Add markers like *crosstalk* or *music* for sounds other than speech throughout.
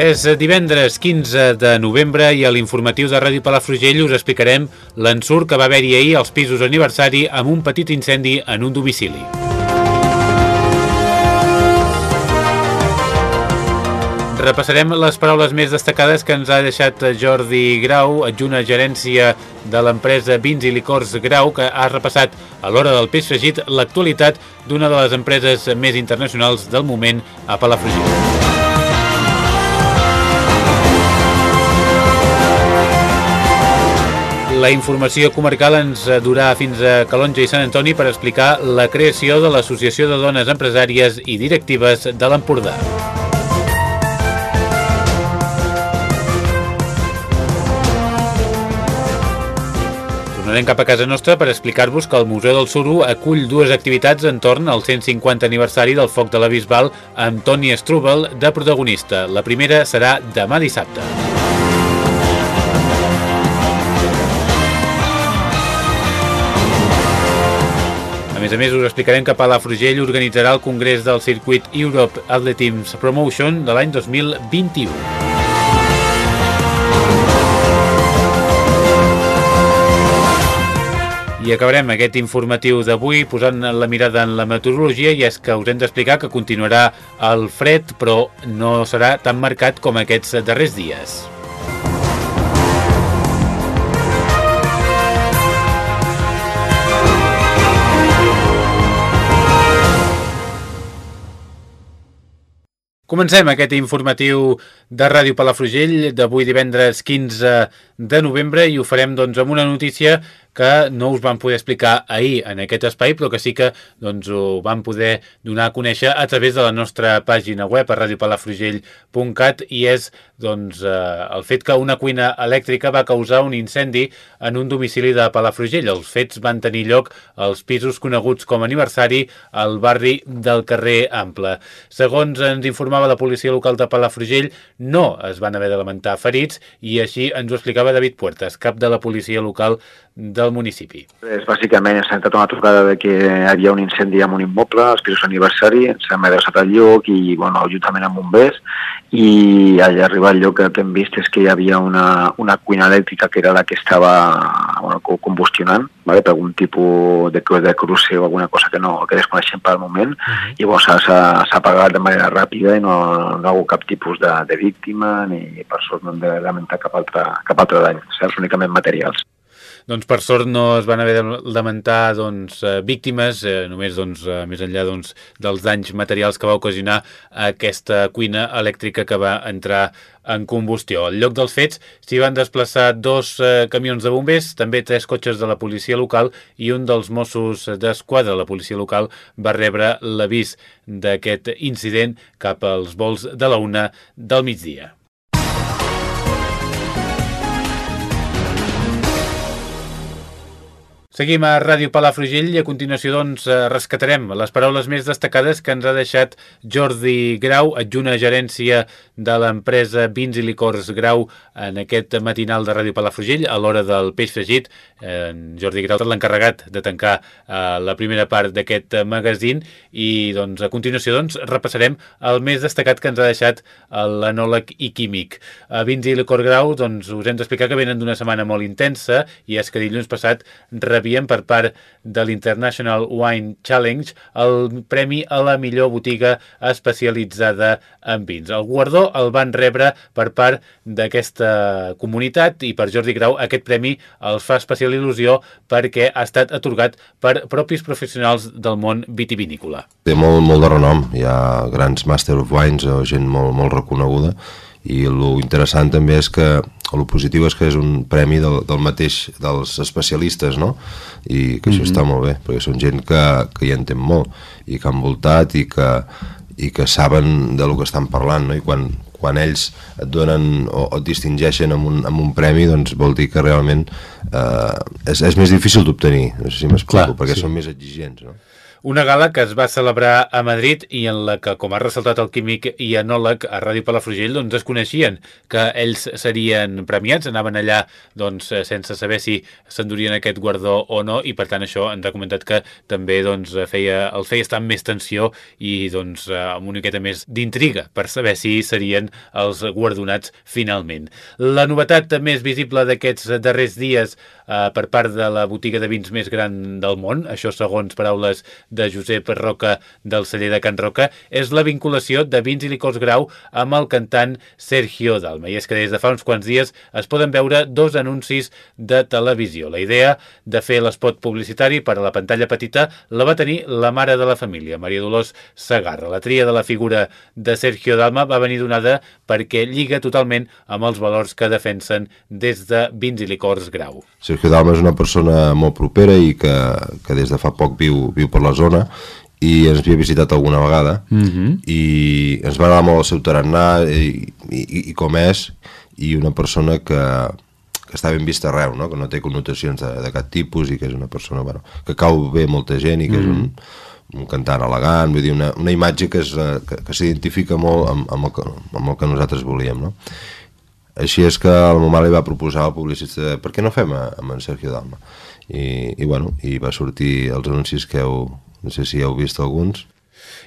És divendres 15 de novembre i a l'informatiu de Ràdio Palafrugell us explicarem l'ensurt que va haver-hi ahir als pisos aniversari amb un petit incendi en un domicili. Repassarem les paraules més destacades que ens ha deixat Jordi Grau, adjunt a gerència de l'empresa Vins i Licors Grau, que ha repassat a l'hora del peix fregit l'actualitat d'una de les empreses més internacionals del moment a Palafrugell. La informació comarcal ens durà fins a Calonja i Sant Antoni per explicar la creació de l'Associació de Dones Empresàries i Directives de l'Empordà. Tornarem cap a casa nostra per explicar-vos que el Museu del Suro acull dues activitats entorn al 150 aniversari del Foc de la Bisbal amb Toni Strubel de protagonista. La primera serà demà dissabte. Més a més, us explicarem que Palafrugell organitzarà el Congrés del Circuit Europe Athletics Promotion de l'any 2021. I acabarem aquest informatiu d'avui posant la mirada en la meteorologia i és que us hem d'explicar que continuarà el fred però no serà tan marcat com aquests darrers dies. Comencem aquest informatiu de Ràdio Palafrugell d'avui divendres 15 de novembre i ho farem doncs, amb una notícia que no us vam poder explicar ahir en aquest espai, però que sí que doncs, ho vam poder donar a conèixer a través de la nostra pàgina web a radiopalafrugell.cat i és doncs, eh, el fet que una cuina elèctrica va causar un incendi en un domicili de Palafrugell. Els fets van tenir lloc als pisos coneguts com a aniversari al barri del carrer Ample. Segons ens informava la policia local de Palafrugell, no es van haver de lamentar ferits i així ens ho explicava David Puertas, cap de la policia local del municipi. Pues, bàsicament s'ha entrat una trucada de que hi havia un incendi en un immoble, als pisos aniversari, s'ha adreçat al lloc i, bueno, juntament amb bombers, i allà arribar al lloc que, hem vist és que hi havia una, una cuina elèctrica que era la que estava bueno, combustionant, vale? per algun tipus de, de cruce o alguna cosa que no que desconeixem per al moment, uh -huh. i bueno, s'ha apagat de manera ràpida i no, no hi ha hagut cap tipus de, de víctima ni per sort no hem de lamentar cap altre, cap altre dany, saps? únicament materials doncs per sort no es van haver de lamentar doncs, eh, víctimes, eh, només doncs, eh, més enllà doncs, dels danys materials que va ocasionar aquesta cuina elèctrica que va entrar en combustió. Al lloc dels fets s'hi van desplaçar dos eh, camions de bombers, també tres cotxes de la policia local i un dels Mossos d'Esquadra. La policia local va rebre l'avís d'aquest incident cap als vols de la una del migdia. Seguim a Ràdio Palafrugell i a continuació doncs eh, rescatarem les paraules més destacades que ens ha deixat Jordi Grau, adjunt a gerència de l'empresa Vins i Licors Grau en aquest matinal de Ràdio Palafrugell a l'hora del peix fregit. En Jordi Grau l'encarregat de tancar eh, la primera part d'aquest magazín i doncs a continuació doncs repassarem el més destacat que ens ha deixat l'anòleg i químic. A Vins i Licors Grau doncs us hem d'explicar que venen d'una setmana molt intensa i és que dilluns passat rebien rebien per part de l'International Wine Challenge el premi a la millor botiga especialitzada en vins. El guardó el van rebre per part d'aquesta comunitat i per Jordi Grau aquest premi els fa especial il·lusió perquè ha estat atorgat per propis professionals del món vitivinícola. Té molt, molt de renom, hi ha grans Master of Wines o gent molt, molt reconeguda i el interessant també és que el positiu és que és un premi del, del mateix dels especialistes, no? I que això mm -hmm. està molt bé, perquè són gent que, que hi entén molt i que han voltat i que, i que saben de lo que estan parlant, no? I quan, quan ells et donen o, o et distingeixen amb un, amb un premi, doncs vol dir que realment eh, és, és més difícil d'obtenir, no sé si m'explico, perquè sí. són més exigents, no? Una gala que es va celebrar a Madrid i en la que, com ha ressaltat el químic i enòleg a Ràdio Palafrugell, doncs es coneixien que ells serien premiats, anaven allà doncs, sense saber si s'endurien aquest guardó o no, i per tant això ens ha comentat que també doncs, feia, el feia estar amb més tensió i doncs, amb una miqueta més d'intriga per saber si serien els guardonats finalment. La novetat més visible d'aquests darrers dies eh, per part de la botiga de vins més gran del món, això segons paraules de Josep Roca del celler de Can Roca és la vinculació de vins i licors grau amb el cantant Sergio Dalma. I és que des de fa uns quants dies es poden veure dos anuncis de televisió. La idea de fer l'espot publicitari per a la pantalla petita la va tenir la mare de la família, Maria Dolors Sagarra. La tria de la figura de Sergio Dalma va venir donada perquè lliga totalment amb els valors que defensen des de vins i licors grau. Sergio Dalma és una persona molt propera i que, que des de fa poc viu, viu per la zona i ens havia visitat alguna vegada mhm. -huh. i ens va agradar molt el seu tarannà i, i, i com és i una persona que, que està ben vista arreu, no? que no té connotacions de, de cap tipus i que és una persona bueno, que cau bé molta gent i que uh -huh. és un, mhm. un cantant elegant, vull dir, una, una imatge que, eh, que, que s'identifica molt amb, amb, el que, amb el que nosaltres volíem. No? Així és que el meu mare li va proposar al publicista per què no fem amb en Sergio Dalma? i, i, bueno, i va sortir els anuncis que heu, no sé si heu vist alguns,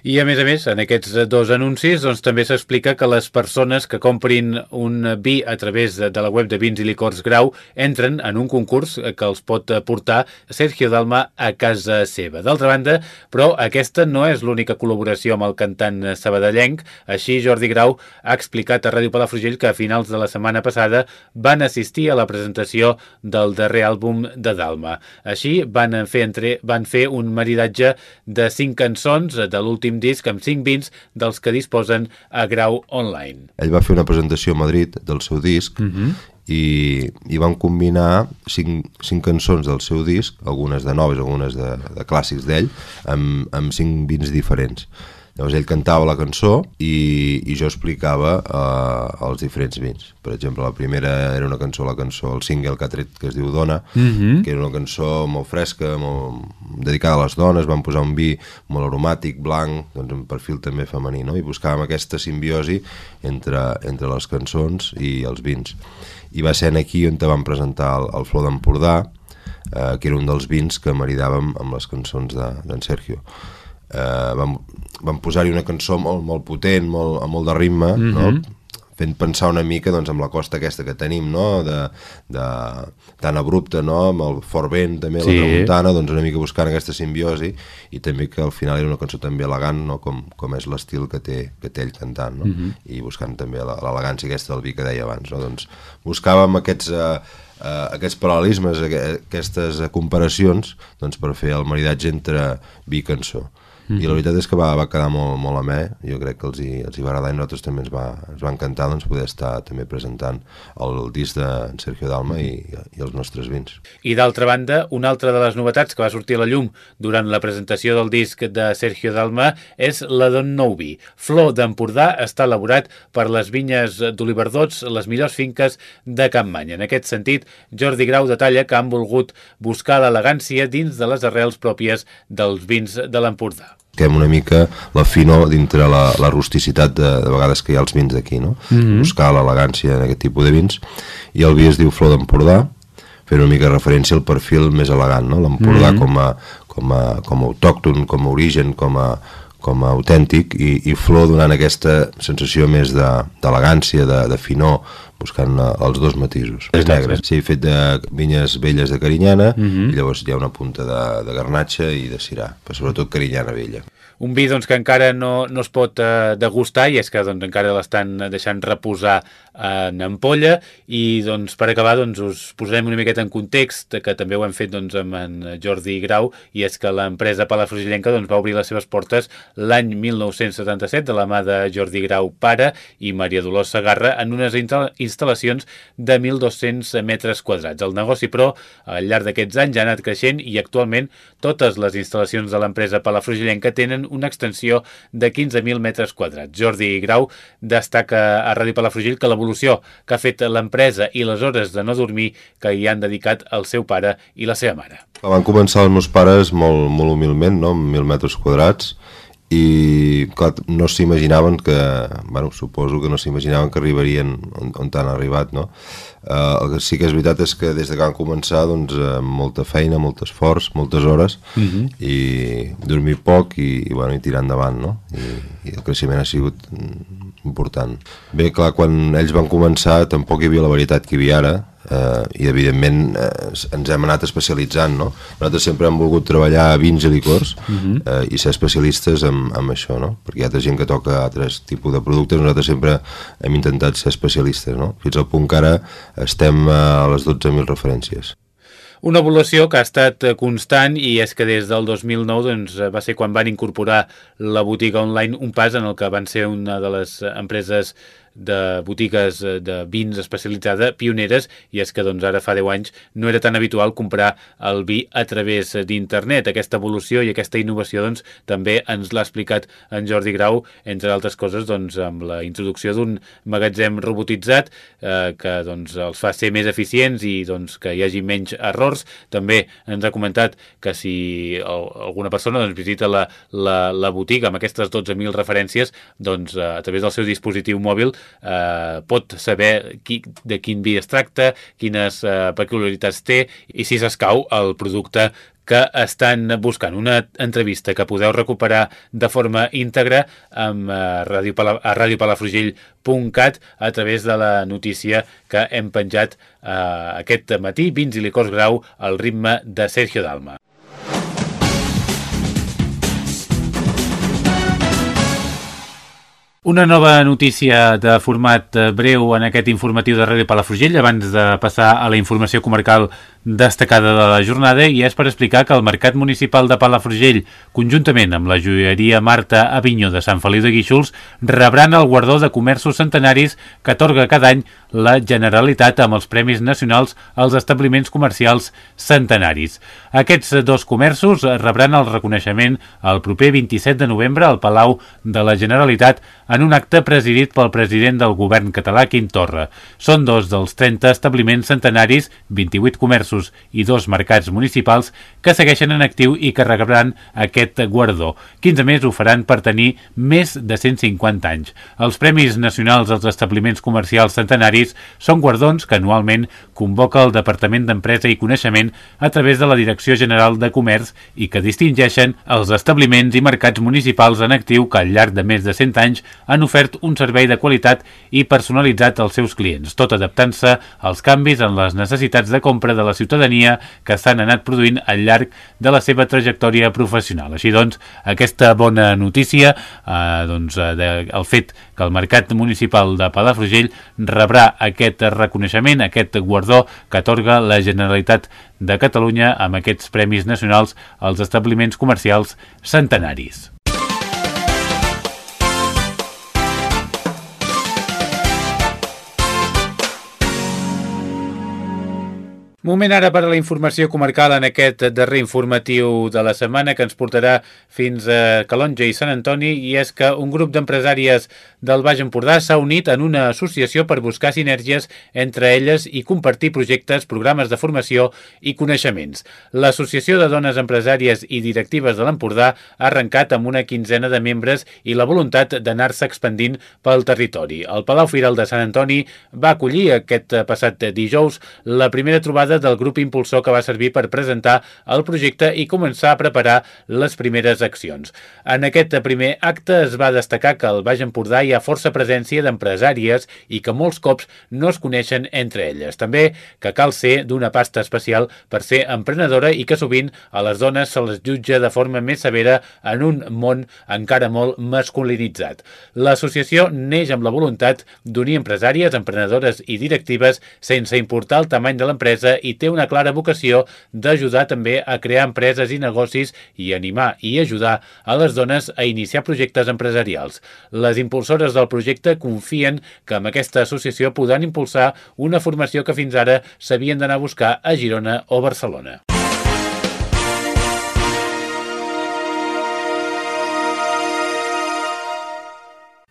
i a més a més, en aquests dos anuncis doncs, també s'explica que les persones que comprin un vi a través de la web de Vins i Licors Grau entren en un concurs que els pot portar Sergio Dalma a casa seva. D'altra banda, però aquesta no és l'única col·laboració amb el cantant sabadellenc. Així, Jordi Grau ha explicat a Ràdio Palafrugell que a finals de la setmana passada van assistir a la presentació del darrer àlbum de Dalma. Així, van fer, entre, van fer un maridatge de cinc cançons de l'últim últim disc amb 5 vins dels que disposen a Grau Online. Ell va fer una presentació a Madrid del seu disc uh mhm. -huh. i, i van combinar cinc, cinc cançons del seu disc, algunes de noves, algunes de, de clàssics d'ell, amb, amb cinc vins diferents. Llavors ell cantava la cançó i, i jo explicava uh, els diferents vins. Per exemple, la primera era una cançó, la cançó, el single que ha tret, que es diu Dona, mm -hmm. que era una cançó molt fresca, molt dedicada a les dones, van posar un vi molt aromàtic, blanc, doncs un perfil també femení, no? i buscàvem aquesta simbiosi entre, entre les cançons i els vins. I va ser aquí on te vam presentar el, el Flor d'Empordà, eh, que era un dels vins que maridàvem amb les cançons d'en de, Sergio eh, vam, vam posar-hi una cançó molt, molt potent, molt, amb molt de ritme, mm -hmm. no? Mhm. fent pensar una mica doncs, amb la costa aquesta que tenim, no? de, de, tan abrupta, no? amb el fort vent també, sí. la tramuntana, doncs una mica buscant aquesta simbiosi i també que al final era una cançó també elegant, no? com, com és l'estil que, té, que té ell cantant, no? Mm -hmm. i buscant també l'elegància aquesta del vi que deia abans. No? Doncs buscàvem aquests... Eh, eh, aquests paral·lelismes, aquestes comparacions doncs, per fer el maridatge entre vi i cançó. -hmm. i la veritat és que va, va quedar molt, molt amè, jo crec que els hi, els hi va agradar i nosaltres també ens va, ens va encantar doncs, poder estar també presentant el disc de Sergio Dalma i, i els nostres vins. I d'altra banda, una altra de les novetats que va sortir a la llum durant la presentació del disc de Sergio Dalma és la Don Nouvi. Flor d'Empordà està elaborat per les vinyes d'Oliverdots, les millors finques de Campmany. En aquest sentit, Jordi Grau detalla que han volgut buscar l'elegància dins de les arrels pròpies dels vins de l'Empordà que una mica la finor dintre la, la rusticitat de, de vegades que hi ha als vins d'aquí, no? Mm -hmm. Buscar l'elegància en aquest tipus de vins. I el vi es diu Flor d'Empordà, fent una mica referència al perfil més elegant, no? L'Empordà mm -hmm. com, a, com, a, com a autòcton, com a origen, com a, com a autèntic i, i Flor donant aquesta sensació més d'elegància, de, de, de finor, buscant uh, els dos matisos. És negre, sí, fet de vinyes velles de Carinyana, uh mhm. -huh. i llavors hi ha una punta de, de garnatxa i de cirà, però sobretot Carinyana vella. Un vi doncs, que encara no, no es pot eh, degustar i és que doncs, encara l'estan deixant reposar en ampolla i doncs, per acabar doncs, us posarem una miqueta en context que també ho hem fet doncs, amb en Jordi Grau i és que l'empresa Palafrugellenca doncs, va obrir les seves portes l'any 1977 de la mà de Jordi Grau pare i Maria Dolors Sagarra en unes instal·lacions de 1.200 metres quadrats. El negoci, però, al llarg d'aquests anys ha anat creixent i actualment totes les instal·lacions de l'empresa Palafrugellenca tenen una extensió de 15.000 metres quadrats. Jordi Grau destaca a Ràdio Palafrugell que l'evolució que ha fet l'empresa i les hores de no dormir que hi han dedicat el seu pare i la seva mare. Van començar els meus pares molt, molt humilment, no? amb 1.000 metres quadrats, i clar, no s'imaginaven que, bueno, suposo que no s'imaginaven que arribarien on, on han arribat, no? Eh, el que sí que és veritat és que des de que van començar, doncs, eh, molta feina, molt esforç, moltes hores, uh mhm. -huh. i dormir poc i, i, bueno, i tirar endavant, no? I, I el creixement ha sigut important. Bé, clar, quan ells van començar tampoc hi havia la veritat que hi havia ara, eh, i evidentment eh, ens hem anat especialitzant no? nosaltres sempre hem volgut treballar a vins i licors uh mhm. -huh. eh, i ser especialistes en, en això no? perquè hi ha altra gent que toca altres tipus de productes nosaltres sempre hem intentat ser especialistes no? fins al punt que ara estem a les 12.000 referències una evolució que ha estat constant i és que des del 2009 doncs, va ser quan van incorporar la botiga online un pas en el que van ser una de les empreses de botigues eh, de vins especialitzada pioneres i és que doncs, ara fa 10 anys no era tan habitual comprar el vi a través d'internet. Aquesta evolució i aquesta innovació doncs, també ens l'ha explicat en Jordi Grau, entre altres coses doncs, amb la introducció d'un magatzem robotitzat eh, que doncs, els fa ser més eficients i doncs, que hi hagi menys errors. També ens ha comentat que si alguna persona doncs, visita la, la, la botiga amb aquestes 12.000 referències doncs, a través del seu dispositiu mòbil eh, pot saber qui, de quin vi es tracta, quines eh, peculiaritats té i si s'escau el producte que estan buscant. Una entrevista que podeu recuperar de forma íntegra amb eh, a radiopalafrugell.cat a través de la notícia que hem penjat eh, aquest matí, Vins i licors grau, al ritme de Sergio Dalma. Una nova notícia de format eh, breu en aquest informatiu de Ràdio Palafrugell abans de passar a la informació comarcal destacada de la jornada i és per explicar que el Mercat Municipal de Palafrugell, conjuntament amb la joieria Marta Avinyó de Sant Feliu de Guíxols, rebran el guardó de comerços centenaris que atorga cada any la Generalitat amb els Premis Nacionals als establiments comercials centenaris. Aquests dos comerços rebran el reconeixement el proper 27 de novembre al Palau de la Generalitat en un acte presidit pel president del govern català, Quim Torra. Són dos dels 30 establiments centenaris, 28 comerços i dos mercats municipals que segueixen en actiu i que rebran aquest guardó. 15 més ho faran per tenir més de 150 anys. Els Premis Nacionals als Establiments Comercials Centenaris són guardons que anualment convoca el Departament d'Empresa i Coneixement a través de la Direcció General de Comerç i que distingeixen els establiments i mercats municipals en actiu que al llarg de més de 100 anys han ofert un servei de qualitat i personalitzat als seus clients, tot adaptant-se als canvis en les necessitats de compra de la ciutadania que s'han anat produint al llarg de la seva trajectòria professional. Així doncs, aquesta bona notícia, eh, doncs, eh, de, el fet que el Mercat Municipal de Palafrugell rebrà aquest reconeixement, aquest guardó que atorga la Generalitat de Catalunya amb aquests Premis Nacionals als establiments comercials centenaris. Moment ara per a la informació comarcal en aquest darrer informatiu de la setmana que ens portarà fins a Calonja i Sant Antoni i és que un grup d'empresàries del Baix Empordà s'ha unit en una associació per buscar sinergies entre elles i compartir projectes, programes de formació i coneixements. L'Associació de Dones Empresàries i Directives de l'Empordà ha arrencat amb una quinzena de membres i la voluntat d'anar-se expandint pel territori. El Palau Firal de Sant Antoni va acollir aquest passat dijous la primera trobada trobada del grup impulsor que va servir per presentar el projecte i començar a preparar les primeres accions. En aquest primer acte es va destacar que al Baix Empordà hi ha força presència d'empresàries i que molts cops no es coneixen entre elles. També que cal ser d'una pasta especial per ser emprenedora i que sovint a les dones se les jutja de forma més severa en un món encara molt masculinitzat. L'associació neix amb la voluntat d'unir empresàries, emprenedores i directives sense importar el tamany de l'empresa i té una clara vocació d'ajudar també a crear empreses i negocis i animar i ajudar a les dones a iniciar projectes empresarials. Les impulsores del projecte confien que amb aquesta associació podran impulsar una formació que fins ara s'havien d'anar a buscar a Girona o Barcelona.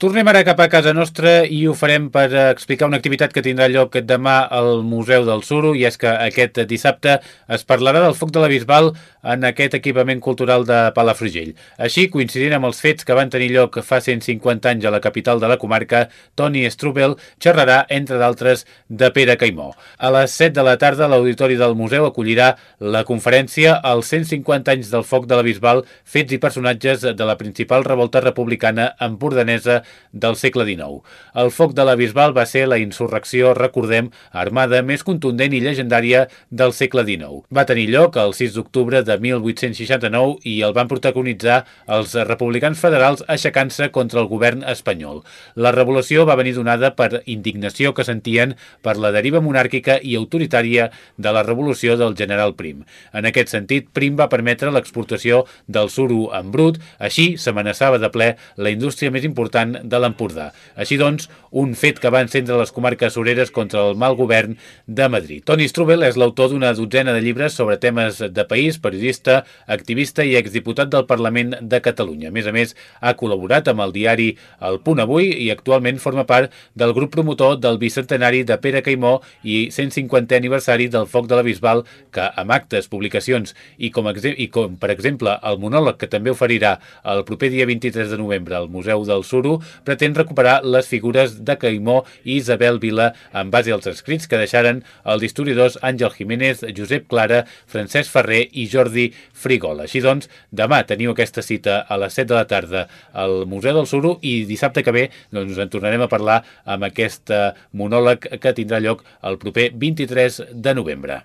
Tornem ara cap a casa nostra i ho farem per explicar una activitat que tindrà lloc demà al Museu del Suro i és que aquest dissabte es parlarà del foc de la Bisbal en aquest equipament cultural de Palafrugell. Així, coincidint amb els fets que van tenir lloc fa 150 anys a la capital de la comarca, Toni Strubel xerrarà, entre d'altres, de Pere Caimó. A les 7 de la tarda, l'Auditori del Museu acollirà la conferència als 150 anys del foc de la Bisbal, fets i personatges de la principal revolta republicana empordanesa del segle XIX. El foc de la Bisbal va ser la insurrecció, recordem, armada més contundent i llegendària del segle XIX. Va tenir lloc el 6 d'octubre de 1869 i el van protagonitzar els republicans federals aixecant-se contra el govern espanyol. La revolució va venir donada per indignació que sentien per la deriva monàrquica i autoritària de la revolució del general Prim. En aquest sentit, Prim va permetre l'exportació del suro en brut, així s'amenaçava de ple la indústria més important de l'Empordà. Així doncs, un fet que va encendre les comarques soreres contra el mal govern de Madrid. Toni Strubel és l'autor d'una dotzena de llibres sobre temes de país, periodista, activista i exdiputat del Parlament de Catalunya. A més a més, ha col·laborat amb el diari El Punt Avui i actualment forma part del grup promotor del bicentenari de Pere Caimó i 150è aniversari del Foc de la Bisbal, que amb actes, publicacions i com, i com per exemple el monòleg que també oferirà el proper dia 23 de novembre al Museu del Suro, pretén recuperar les figures de Caimó i Isabel Vila en base als escrits que deixaren els historiadors Àngel Jiménez, Josep Clara, Francesc Ferrer i Jordi Frigol. Així doncs, demà teniu aquesta cita a les 7 de la tarda al Museu del Suro i dissabte que ve doncs, en tornarem a parlar amb aquest monòleg que tindrà lloc el proper 23 de novembre.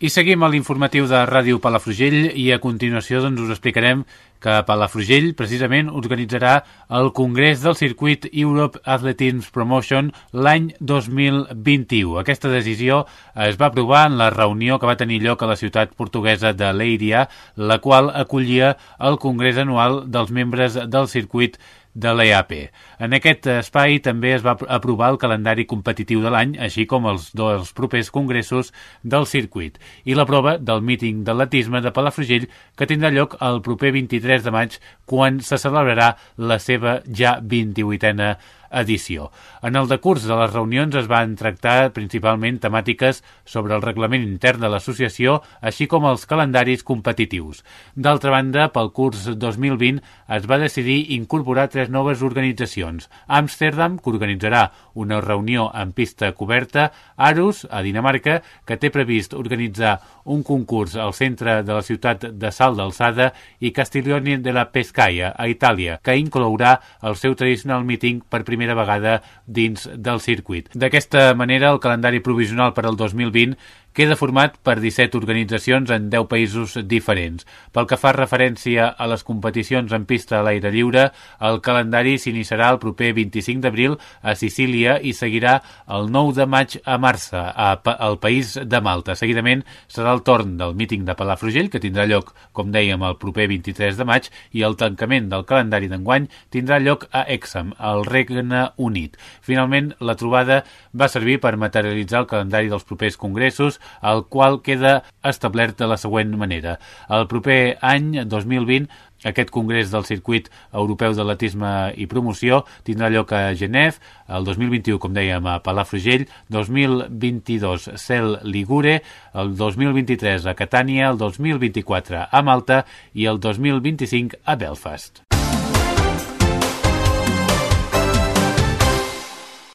I seguim a l'informatiu de Ràdio Palafrugell i a continuació doncs, us explicarem que Palafrugell precisament organitzarà el Congrés del Circuit Europe Athletics Promotion l'any 2021. Aquesta decisió es va aprovar en la reunió que va tenir lloc a la ciutat portuguesa de Leiria, la qual acollia el Congrés anual dels membres del circuit de l'EAP. En aquest espai també es va aprovar el calendari competitiu de l'any, així com els dos propers congressos del circuit i la prova del míting d'atletisme de Palafrugell que tindrà lloc el proper 23 de maig quan se celebrarà la seva ja 28a edició. En el decurs de les reunions es van tractar principalment temàtiques sobre el reglament intern de l'associació, així com els calendaris competitius. D'altra banda, pel curs 2020 es va decidir incorporar tres noves organitzacions. Amsterdam, que organitzarà una reunió en pista coberta, Arus, a Dinamarca, que té previst organitzar un concurs al centre de la ciutat de Salt d'Alçada i Castiglione de la Pescaia, a Itàlia, que inclourà el seu tradicional míting per primera vegada dins del circuit. D'aquesta manera, el calendari provisional per al 2020 queda format per 17 organitzacions en 10 països diferents. Pel que fa referència a les competicions en pista a l'aire lliure, el calendari s'iniciarà el proper 25 d'abril a Sicília i seguirà el 9 de maig a Marsa, al país de Malta. Seguidament serà el torn del míting de Palafrugell, que tindrà lloc, com dèiem, el proper 23 de maig, i el tancament del calendari d'enguany tindrà lloc a Exham, al Regne Unit. Finalment, la trobada va servir per materialitzar el calendari dels propers congressos el qual queda establert de la següent manera. El proper any, 2020, aquest congrés del circuit europeu d'atletisme i promoció tindrà lloc a Genève, el 2021, com dèiem, a Palafrugell, 2022 Cel Ligure, el 2023 a Catània, el 2024 a Malta i el 2025 a Belfast.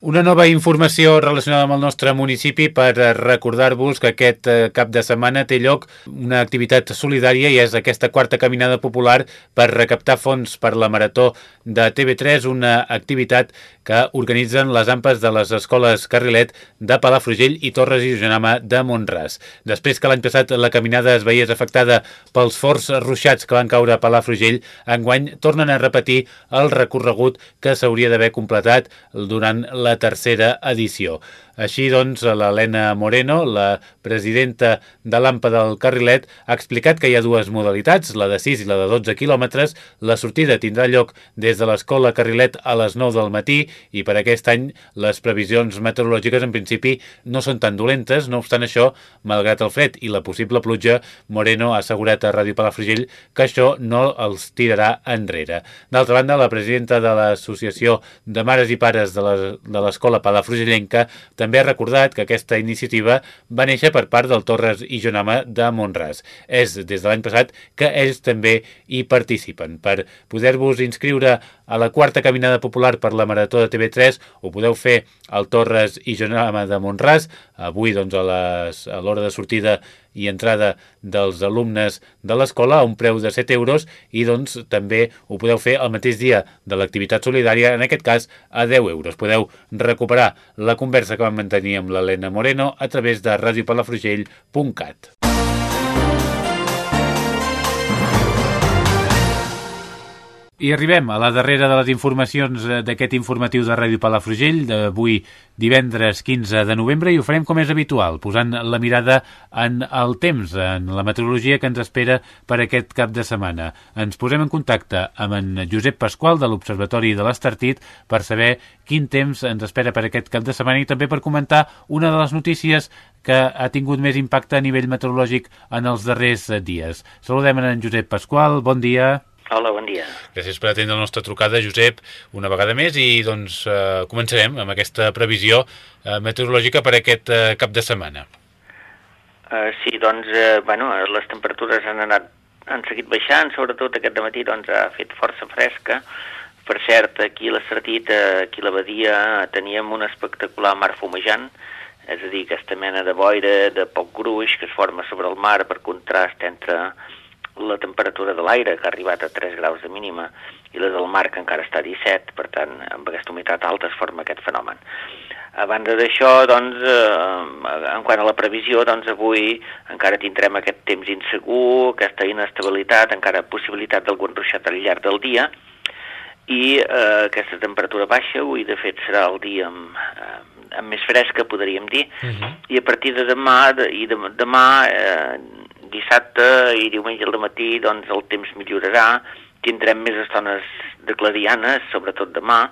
Una nova informació relacionada amb el nostre municipi per recordar-vos que aquest eh, cap de setmana té lloc una activitat solidària i és aquesta quarta caminada popular per recaptar fons per la Marató de TV3, una activitat que organitzen les ampes de les escoles Carrilet de Palafrugell i Torres i Jonama de Montràs. Després que l'any passat la caminada es veiés afectada pels forts ruixats que van caure a Palafrugell, enguany tornen a repetir el recorregut que s'hauria d'haver completat durant la tercera edició. Així doncs, l'Helena Moreno, la presidenta de l'AMPA del Carrilet, ha explicat que hi ha dues modalitats, la de 6 i la de 12 quilòmetres. La sortida tindrà lloc des de l'escola Carrilet a les 9 del matí i per aquest any les previsions meteorològiques en principi no són tan dolentes. No obstant això, malgrat el fred i la possible pluja, Moreno ha assegurat a Ràdio Palafrugell que això no els tirarà enrere. D'altra banda, la presidenta de l'Associació de Mares i Pares de l'Escola Palafrugellenca també ha recordat que aquesta iniciativa va néixer per part del Torres i Jonama de Montràs. És des de l'any passat que ells també hi participen. Per poder-vos inscriure a la quarta caminada popular per la Marató de TV3 ho podeu fer al Torres i Jonama de Montràs. Avui, doncs, a l'hora de sortida i entrada dels alumnes de l'escola a un preu de 7 euros i doncs també ho podeu fer el mateix dia de l'activitat solidària, en aquest cas a 10 euros. Podeu recuperar la conversa que vam mantenir amb l'Helena Moreno a través de radiopalafrugell.cat. I arribem a la darrera de les informacions eh, d'aquest informatiu de Ràdio Palafrugell d'avui divendres 15 de novembre i ho farem com és habitual, posant la mirada en el temps, en la meteorologia que ens espera per aquest cap de setmana. Ens posem en contacte amb en Josep Pasqual de l'Observatori de l'Estartit per saber quin temps ens espera per aquest cap de setmana i també per comentar una de les notícies que ha tingut més impacte a nivell meteorològic en els darrers dies. Saludem en Josep Pasqual, bon dia. Hola, bon dia. Gràcies per atendre la nostra trucada, Josep, una vegada més i doncs eh, començarem amb aquesta previsió eh, meteorològica per aquest eh, cap de setmana. Uh, sí, doncs, eh, bueno, les temperatures han anat han seguit baixant, sobretot aquest matí doncs, ha fet força fresca. Per cert, aquí a la Sartit, aquí a la Badia, teníem un espectacular mar fumejant, és a dir, aquesta mena de boira de poc gruix que es forma sobre el mar per contrast entre la temperatura de l'aire, que ha arribat a 3 graus de mínima, i la del mar, que encara està a 17, per tant, amb aquesta humitat alta es forma aquest fenomen. A banda d'això, doncs, eh, en quant a la previsió, doncs avui encara tindrem aquest temps insegur, aquesta inestabilitat, encara possibilitat d'algun ruixat al llarg del dia, i eh, aquesta temperatura baixa, avui de fet serà el dia amb, eh, amb més fresca, podríem dir, uh mhm. -huh. i a partir de demà, de, i de, demà eh, dissabte i diumenge al matí doncs, el temps millorarà, tindrem més estones de clarianes, sobretot demà,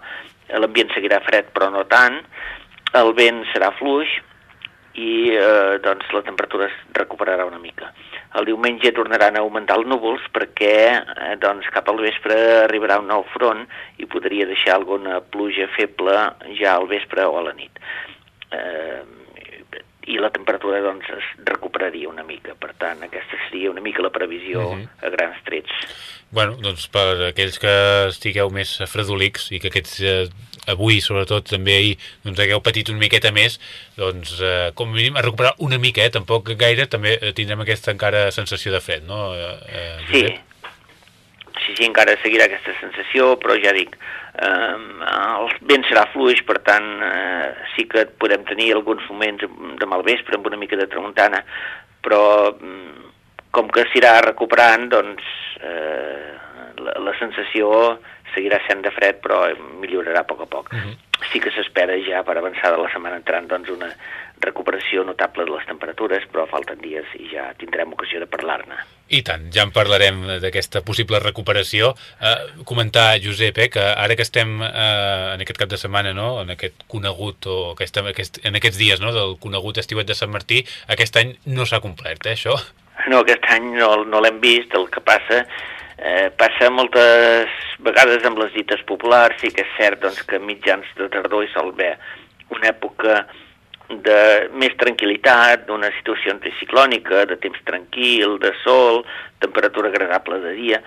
l'ambient seguirà fred però no tant, el vent serà fluix i eh, doncs, la temperatura es recuperarà una mica. El diumenge tornaran a augmentar els núvols perquè eh, doncs, cap al vespre arribarà un nou front i podria deixar alguna pluja feble ja al vespre o a la nit. Eh, i la temperatura doncs, es recuperaria una mica. Per tant, aquesta seria una mica la previsió uh mhm. -huh. a grans trets. Bueno, doncs per aquells que estigueu més fredolics i que aquests eh, avui, sobretot, també ahir, doncs hagueu patit una miqueta més, doncs eh, com a mínim a recuperar una mica, eh, tampoc gaire, també tindrem aquesta encara sensació de fred, no, eh, eh Josep? Sí, sí, encara seguirà aquesta sensació, però ja dic, eh, el vent serà fluix, per tant eh, sí que podem tenir alguns moments de malvespre amb una mica de tramuntana, però mm, com que s'irà recuperant, doncs eh, la, la sensació seguirà sent de fred, però millorarà a poc a poc. Uh -huh. Sí que s'espera ja per avançar de la setmana entrant doncs, una recuperació notable de les temperatures, però falten dies i ja tindrem ocasió de parlar-ne. I tant, ja en parlarem d'aquesta possible recuperació. Eh, comentar, Josep, eh, que ara que estem eh, en aquest cap de setmana, no? en aquest conegut, o aquest, aquest, en aquests dies no? del conegut estiuet de Sant Martí, aquest any no s'ha complert, eh, això? No, aquest any no, no l'hem vist, el que passa Eh, passa moltes vegades amb les dites populars, sí que és cert doncs, que mitjans de tardor hi sol haver una època de més tranquil·litat, d'una situació anticiclònica, de temps tranquil, de sol, temperatura agradable de dia,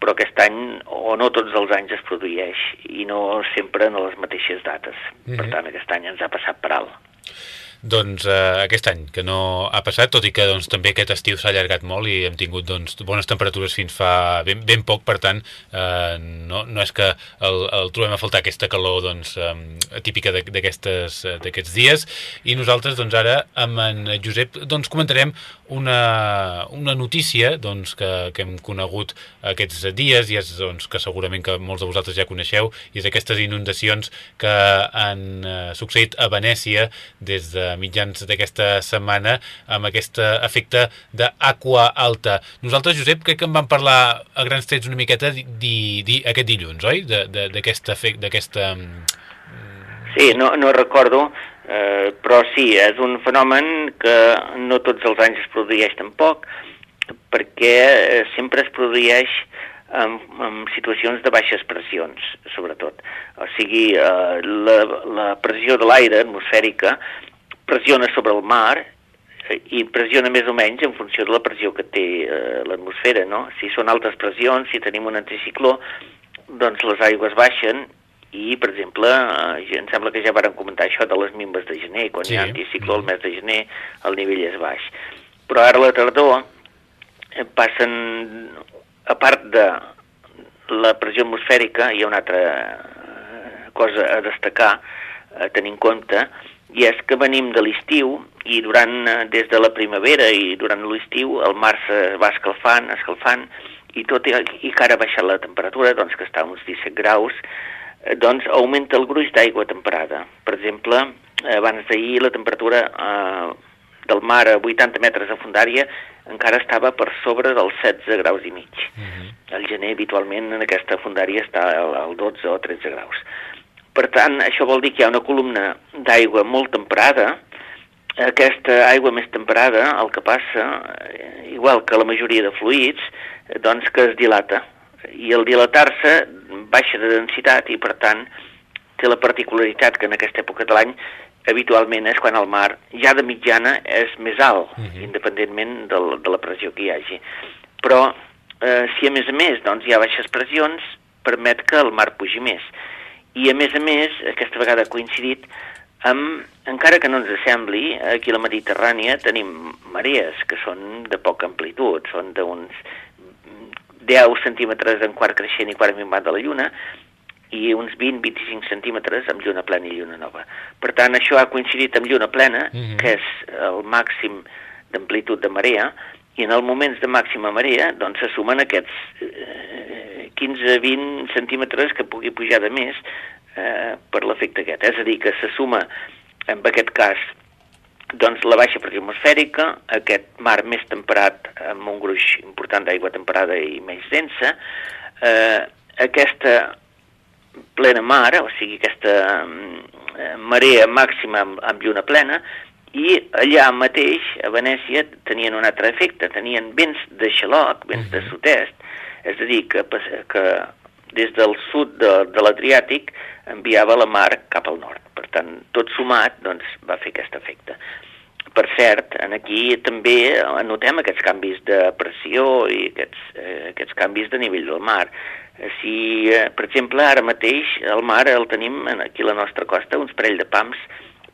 però aquest any, o no tots els anys es produeix, i no sempre en les mateixes dates. Mm -hmm. Per mhm. tant, aquest any ens ha passat per alt. Doncs eh, aquest any, que no ha passat, tot i que doncs, també aquest estiu s'ha allargat molt i hem tingut doncs, bones temperatures fins fa ben, ben poc, per tant, eh, no, no és que el, el trobem a faltar aquesta calor doncs, eh, típica eh, d'aquests dies, i nosaltres doncs, ara amb en Josep doncs, comentarem una, una notícia doncs, que, que hem conegut aquests dies i és doncs, que segurament que molts de vosaltres ja coneixeu i és aquestes inundacions que han eh, succeït a Venècia des de mitjans d'aquesta setmana amb aquest efecte d'aqua alta. Nosaltres, Josep, crec que en vam parlar a grans trets una miqueta di, di, aquest dilluns, oi? D'aquest efecte, sí, no, no recordo, eh, però sí, és un fenomen que no tots els anys es produeix tampoc, perquè eh, sempre es produeix en, en situacions de baixes pressions, sobretot. O sigui, eh, la, la pressió de l'aire atmosfèrica pressiona sobre el mar i pressiona més o menys en funció de la pressió que té eh, l'atmosfera, no? Si són altes pressions, si tenim un anticicló, doncs les aigües baixen i, per exemple, eh, em sembla que ja varen comentar això de les mimbes de gener, quan sí. hi ha anticicló el mm. mes de gener el nivell és baix. Però ara a la tardor eh, passen, a part de la pressió atmosfèrica, hi ha una altra eh, cosa a destacar, a tenir en compte, i és que venim de l'estiu i durant, eh, des de la primavera i durant l'estiu el mar se va escalfant, escalfant, i tot i, i que ara ha baixat la temperatura, doncs que està a uns 17 graus, eh, doncs augmenta el gruix d'aigua temperada. Per exemple, abans d'ahir la temperatura eh, del mar a 80 metres de fundària encara estava per sobre dels 16 graus i mig. Uh mhm. -huh. El gener habitualment en aquesta fundària està al 12 o 13 graus. Per tant, això vol dir que hi ha una columna d'aigua molt temperada. Aquesta aigua més temperada, el que passa, eh, igual que la majoria de fluids, eh, doncs que es dilata. I el dilatar-se baixa de densitat i, per tant, té la particularitat que en aquesta època de l'any habitualment és quan el mar ja de mitjana és més alt, uh mhm. -huh. independentment de, de la pressió que hi hagi. Però eh, si a més a més doncs, hi ha baixes pressions, permet que el mar pugi més i a més a més, aquesta vegada ha coincidit amb, encara que no ens sembli, aquí a la Mediterrània tenim marees que són de poca amplitud, són d'uns 10 centímetres en quart creixent i quart minvat de la Lluna, i uns 20-25 centímetres amb lluna plena i lluna nova. Per tant, això ha coincidit amb lluna plena, mm -hmm. que és el màxim d'amplitud de marea, i en els moments de màxima marea doncs se sumen aquests eh, 15-20 centímetres que pugui pujar de més eh, per l'efecte aquest. És a dir, que se suma en aquest cas doncs la baixa pressió atmosfèrica, aquest mar més temperat amb un gruix important d'aigua temperada i menys densa, eh, aquesta plena mar, o sigui aquesta eh, marea màxima amb, amb lluna plena, i allà mateix, a Venècia, tenien un altre efecte, tenien vents de xaloc, vents de sud-est, és a dir, que, que des del sud de, de l'Adriàtic enviava la mar cap al nord. Per tant, tot sumat doncs, va fer aquest efecte. Per cert, en aquí també notem aquests canvis de pressió i aquests, eh, aquests canvis de nivell del mar. Si, eh, per exemple, ara mateix el mar el tenim aquí a la nostra costa uns parell de pams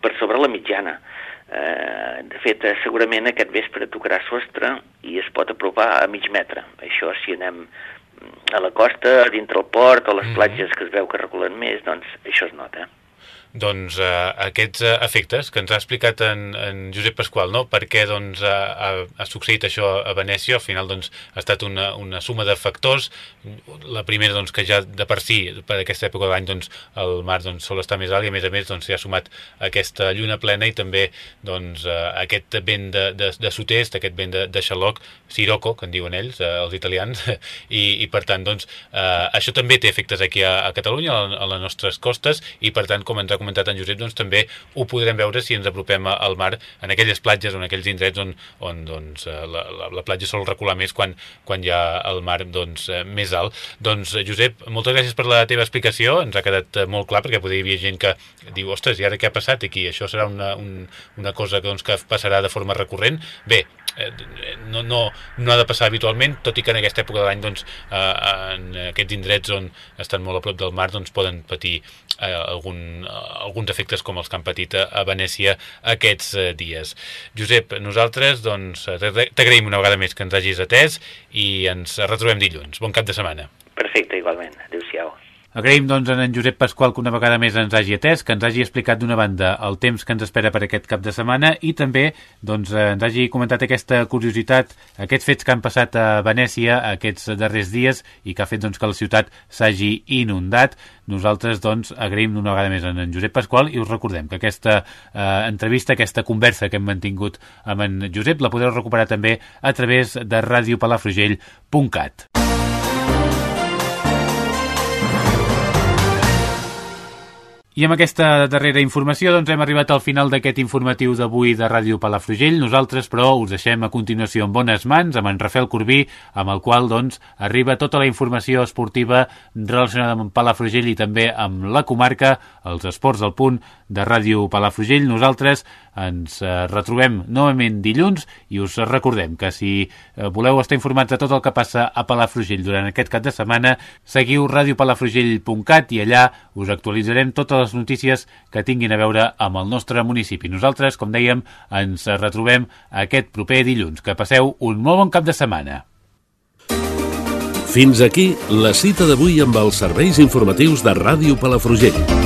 per sobre la mitjana. Eh, de fet, eh, segurament aquest vespre tocarà sostre i es pot aprovar a mig metre. Això si anem a la costa, dintre el port o les mm -hmm. platges que es veu que reculen més, doncs això es nota doncs, eh, aquests eh, efectes que ens ha explicat en, en Josep Pasqual, no? per què doncs, ha, ha succeït això a Venècia, al final doncs, ha estat una, una suma de factors, la primera doncs, que ja de per si, per aquesta època de l'any doncs, el mar doncs, sol estar més alt i a més a més doncs, ha sumat aquesta lluna plena i també doncs, eh, aquest vent de, de, de sud-est, aquest vent de, de xaloc, Sirocco, que en diuen ells, eh, els italians, *laughs* i, i per tant doncs, eh, això també té efectes aquí a, a Catalunya, a, a les nostres costes, i per tant, com ens ha en Josep, doncs també ho podrem veure si ens apropem al mar en aquelles platges o en aquells indrets on, on doncs, eh, la, la, la platja sol recular més quan, quan hi ha el mar doncs, eh, més alt. Doncs, Josep, moltes gràcies per la teva explicació, ens ha quedat eh, molt clar perquè podria haver gent que diu, ostres, i ara què ha passat aquí? Això serà una, un, una cosa que, doncs, que passarà de forma recurrent? Bé, eh, no, no, no ha de passar habitualment, tot i que en aquesta època de l'any doncs, eh, en aquests indrets on estan molt a prop del mar doncs, poden patir eh, algun, alguns efectes com els que han patit a, Venècia aquests eh, dies. Josep, nosaltres doncs, t'agraïm una vegada més que ens hagis atès i ens retrobem dilluns. Bon cap de setmana. Perfecte, igualment. Adéu-siau. Agraïm doncs a en Josep Pasqual que una vegada més ens hagi atès, que ens hagi explicat d'una banda el temps que ens espera per aquest cap de setmana i també doncs, eh, ens hagi comentat aquesta curiositat, aquests fets que han passat a Venècia aquests darrers dies i que ha fet doncs, que la ciutat s'hagi inundat. Nosaltres doncs, agraïm una vegada més a en Josep Pasqual i us recordem que aquesta eh, entrevista, aquesta conversa que hem mantingut amb en Josep la podeu recuperar també a través de radiopalafrugell.cat. I amb aquesta darrera informació doncs hem arribat al final d'aquest informatiu d'avui de Ràdio Palafrugell. Nosaltres, però, us deixem a continuació en bones mans amb en Rafael Corbí, amb el qual doncs arriba tota la informació esportiva relacionada amb Palafrugell i també amb la comarca, els esports al punt de Ràdio Palafrugell. Nosaltres ens eh, retrobem novament dilluns i us recordem que si eh, voleu estar informats de tot el que passa a Palafrugell durant aquest cap de setmana, seguiu radiopalafrugell.cat i allà us actualitzarem totes les notícies que tinguin a veure amb el nostre municipi. Nosaltres, com dèiem, ens retrobem aquest proper dilluns. Que passeu un molt bon cap de setmana. Fins aquí la cita d'avui amb els serveis informatius de Ràdio Palafrugell.